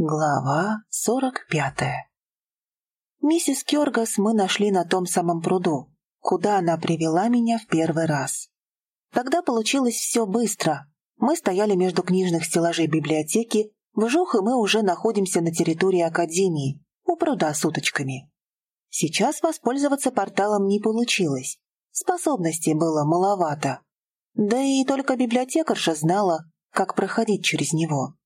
Глава сорок пятая Миссис Кёргас мы нашли на том самом пруду, куда она привела меня в первый раз. Тогда получилось все быстро. Мы стояли между книжных стеллажей библиотеки, вжух и мы уже находимся на территории Академии, у пруда с уточками. Сейчас воспользоваться порталом не получилось. Способностей было маловато. Да и только библиотекарша знала, как проходить через него.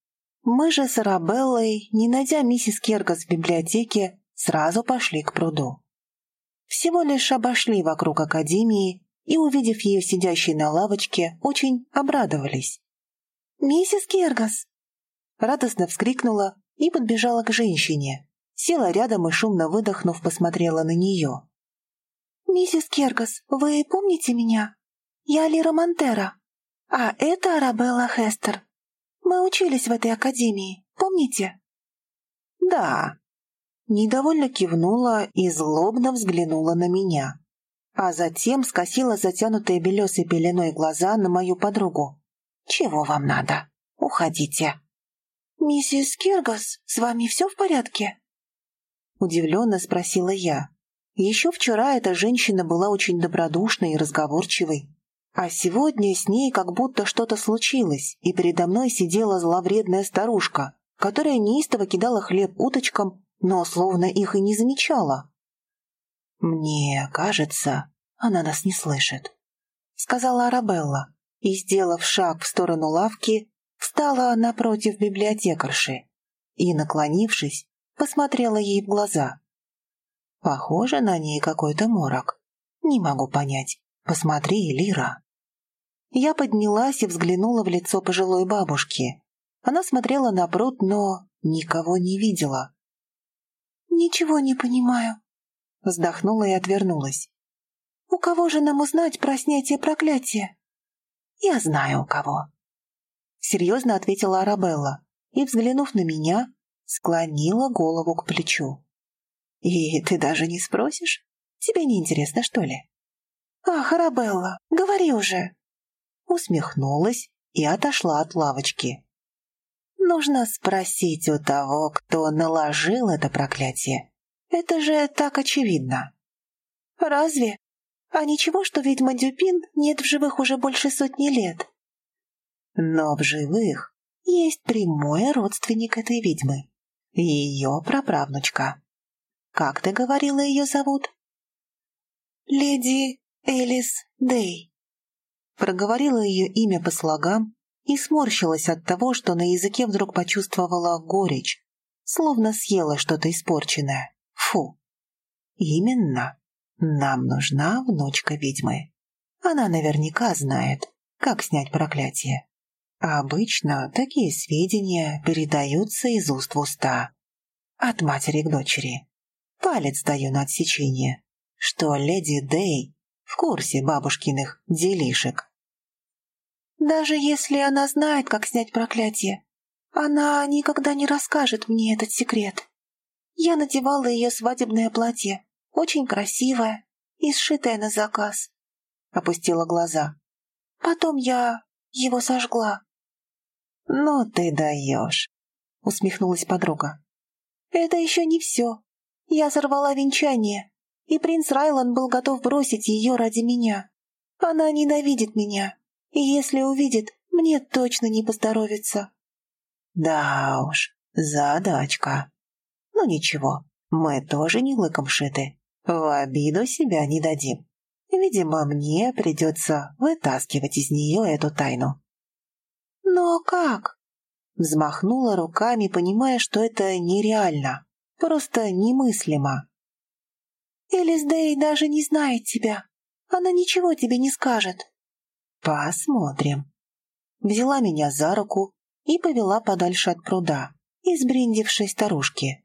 Мы же с Арабеллой, не найдя миссис Кергас в библиотеке, сразу пошли к пруду. Всего лишь обошли вокруг академии и, увидев ее сидящей на лавочке, очень обрадовались. «Миссис Кергас!» Радостно вскрикнула и подбежала к женщине. Села рядом и, шумно выдохнув, посмотрела на нее. «Миссис Кергас, вы помните меня? Я Лира Монтера, а это Арабелла Хестер. Мы учились в этой академии, помните?» «Да». Недовольно кивнула и злобно взглянула на меня, а затем скосила затянутые белесой пеленой глаза на мою подругу. «Чего вам надо? Уходите». «Миссис Киргас, с вами все в порядке?» Удивленно спросила я. Еще вчера эта женщина была очень добродушной и разговорчивой, а сегодня с ней как будто что-то случилось, и передо мной сидела зловредная старушка, которая неистово кидала хлеб уточкам, но словно их и не замечала. «Мне кажется, она нас не слышит», — сказала Арабелла, и, сделав шаг в сторону лавки, встала напротив библиотекарши и, наклонившись, посмотрела ей в глаза. Похоже на ней какой-то морок. Не могу понять. Посмотри, Лира. Я поднялась и взглянула в лицо пожилой бабушки. Она смотрела на пруд, но никого не видела. «Ничего не понимаю», — вздохнула и отвернулась. «У кого же нам узнать про снятие проклятия?» «Я знаю, у кого», — серьезно ответила Арабелла и, взглянув на меня, склонила голову к плечу. «И ты даже не спросишь? Тебе не интересно, что ли?» «Ах, Арабелла, говори уже!» Усмехнулась и отошла от лавочки. Нужно спросить у того, кто наложил это проклятие. Это же так очевидно. Разве? А ничего, что ведьма Дюпин нет в живых уже больше сотни лет. Но в живых есть прямой родственник этой ведьмы. Ее праправнучка. Как ты говорила, ее зовут? Леди Элис Дей проговорила ее имя по слогам и сморщилась от того, что на языке вдруг почувствовала горечь, словно съела что-то испорченное. Фу! Именно. Нам нужна внучка ведьмы. Она наверняка знает, как снять проклятие. А обычно такие сведения передаются из уст в уста. От матери к дочери. Палец даю на отсечение, что леди Дей в курсе бабушкиных делишек. Даже если она знает, как снять проклятие, она никогда не расскажет мне этот секрет. Я надевала ее свадебное платье, очень красивое и сшитое на заказ. Опустила глаза. Потом я его сожгла. «Ну ты даешь», — усмехнулась подруга. «Это еще не все. Я сорвала венчание, и принц Райлан был готов бросить ее ради меня. Она ненавидит меня, и если увидит, мне точно не поздоровится. Да уж, задачка. Ну ничего, мы тоже не лыком шиты. В обиду себя не дадим. Видимо, мне придется вытаскивать из нее эту тайну. Но как? Взмахнула руками, понимая, что это нереально, просто немыслимо. Элис Дэй даже не знает тебя. Она ничего тебе не скажет. «Посмотрим». Взяла меня за руку и повела подальше от пруда, избриндившей старушки.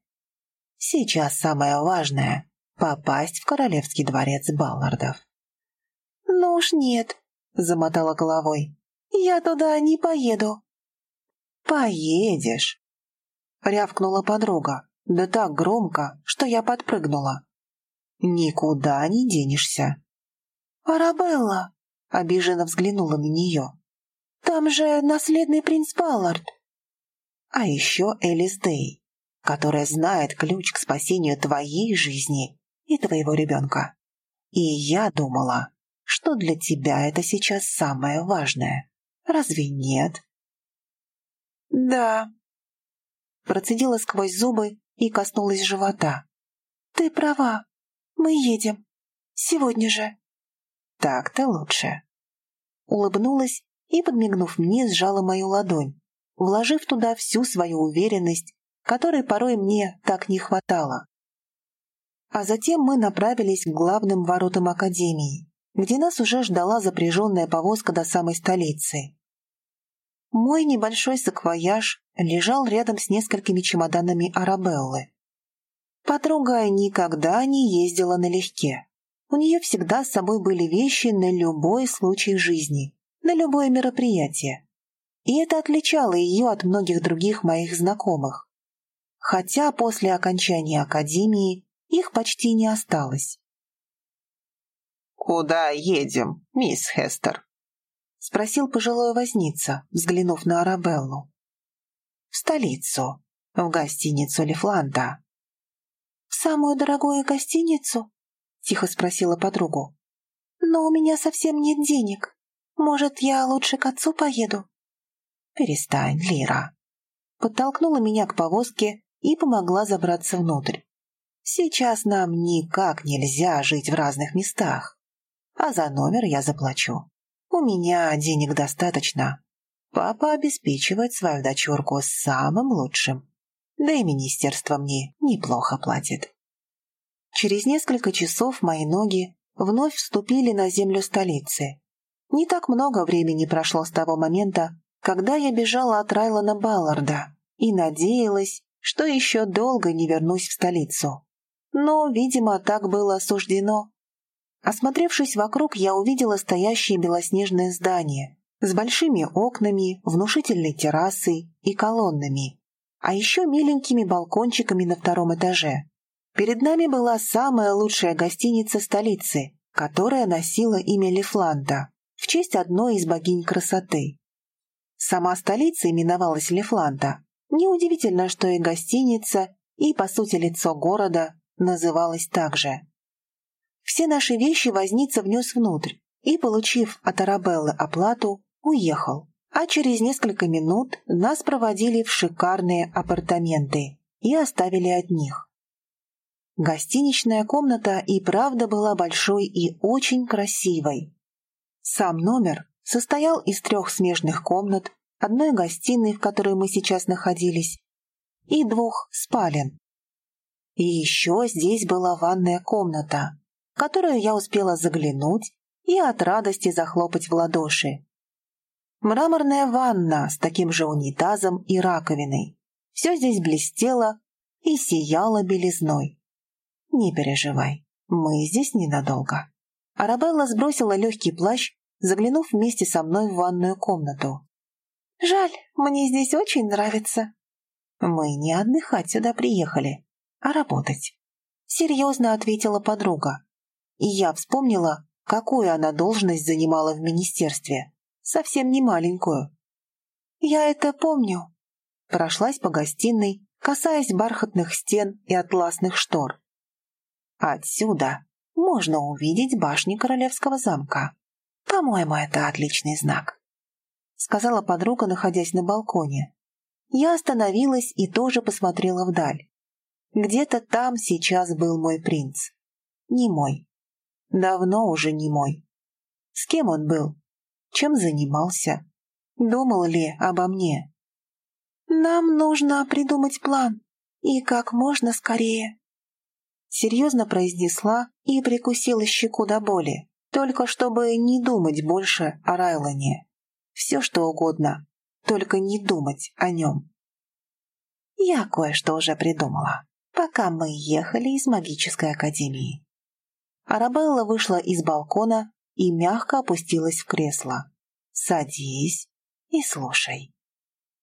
Сейчас самое важное — попасть в королевский дворец Баллардов. «Ну уж нет», — замотала головой. «Я туда не поеду». «Поедешь», — рявкнула подруга, да так громко, что я подпрыгнула. «Никуда не денешься». «Арабелла!» обиженно взглянула на нее. «Там же наследный принц Баллард!» А еще Элис Дэй, которая знает ключ к спасению твоей жизни и твоего ребенка. И я думала, что для тебя это сейчас самое важное. Разве нет? Да. Процедила сквозь зубы и коснулась живота. Ты права. Мы едем. Сегодня же. Так-то лучше. Улыбнулась и, подмигнув мне, сжала мою ладонь, вложив туда всю свою уверенность, которой порой мне так не хватало. А затем мы направились к главным воротам Академии, где нас уже ждала запряженная повозка до самой столицы. Мой небольшой саквояж лежал рядом с несколькими чемоданами Арабеллы. Подруга никогда не ездила налегке. У нее всегда с собой были вещи на любой случай жизни, на любое мероприятие. И это отличало ее от многих других моих знакомых. Хотя после окончания академии их почти не осталось. «Куда едем, мисс Хестер?» — спросил пожилой возница, взглянув на Арабеллу. «В столицу, в гостиницу Лефланда». «В самую дорогую гостиницу?» — тихо спросила подругу. «Но у меня совсем нет денег. Может, я лучше к отцу поеду?» «Перестань, Лира». Подтолкнула меня к повозке и помогла забраться внутрь. «Сейчас нам никак нельзя жить в разных местах, а за номер я заплачу. У меня денег достаточно. Папа обеспечивает свою дочурку самым лучшим, да и министерство мне неплохо платит». Через несколько часов мои ноги вновь вступили на землю столицы. Не так много времени прошло с того момента, когда я бежала от Райлана Балларда и надеялась, что еще долго не вернусь в столицу. Но, видимо, так было осуждено. Осмотревшись вокруг, я увидела стоящее белоснежное здание с большими окнами, внушительной террасой и колоннами, а еще миленькими балкончиками на втором этаже. Перед нами была самая лучшая гостиница столицы, которая носила имя Лефланда в честь одной из богинь красоты. Сама столица именовалась Лефланда. Неудивительно, что и гостиница, и, по сути, лицо города называлось так же. Все наши вещи возница внес внутрь и, получив от Арабеллы оплату, уехал. А через несколько минут нас проводили в шикарные апартаменты и оставили одних. Гостиничная комната и правда была большой и очень красивой. Сам номер состоял из трех смежных комнат, одной гостиной, в которой мы сейчас находились, и двух спален. И еще здесь была ванная комната, в которую я успела заглянуть и от радости захлопать в ладоши. Мраморная ванна с таким же унитазом и раковиной. Все здесь блестело и сияло белизной. Не переживай, мы здесь ненадолго. Арабелла сбросила легкий плащ, заглянув вместе со мной в ванную комнату. «Жаль, мне здесь очень нравится». «Мы не отдыхать сюда приехали, а работать», — серьезно ответила подруга. И я вспомнила, какую она должность занимала в министерстве. Совсем не маленькую. «Я это помню», — прошлась по гостиной, касаясь бархатных стен и атласных штор. Отсюда можно увидеть башни королевского замка. По-моему, это отличный знак», — сказала подруга, находясь на балконе. Я остановилась и тоже посмотрела вдаль. Где-то там сейчас был мой принц. Не мой. Давно уже не мой. С кем он был? Чем занимался? Думал ли обо мне? «Нам нужно придумать план. И как можно скорее», серьезно произнесла и прикусила щеку до боли, только чтобы не думать больше о Райлоне. Все что угодно, только не думать о нем. Я кое-что уже придумала, пока мы ехали из магической академии. Арабелла вышла из балкона и мягко опустилась в кресло. «Садись и слушай».